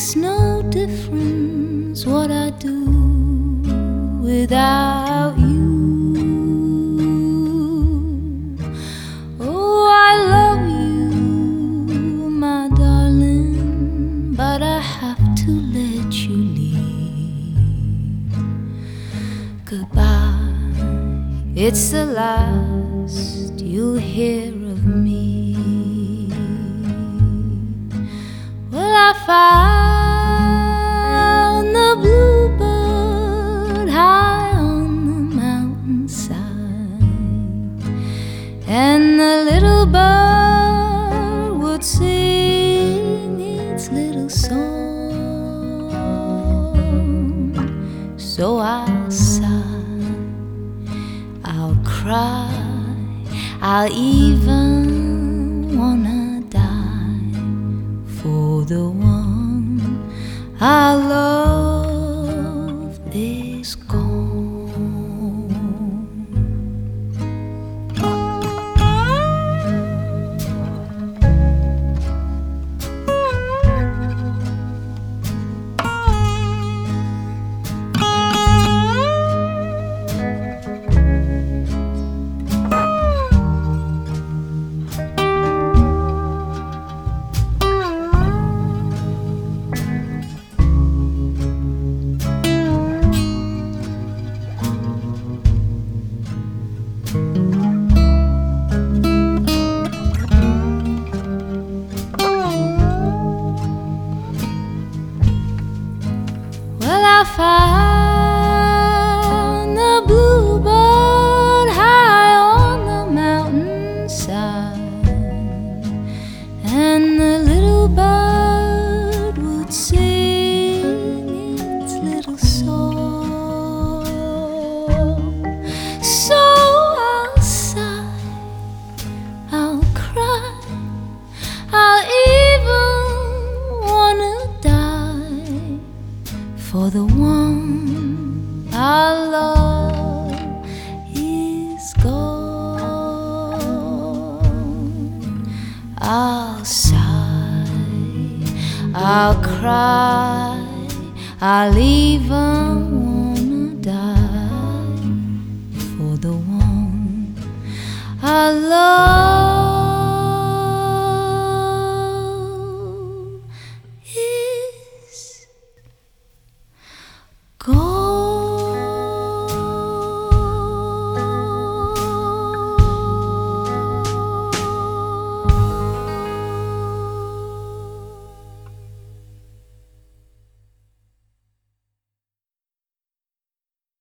makes no difference what I do without you. Oh, I love you, my darling, but I have to let you leave. Goodbye, it's the last you'll hear of me. Will I find. So I'll sigh, I'll cry, I'll even wanna die for the one I love for the one I love is gone. I'll sigh, I'll cry, I'll even wanna die for the one I love.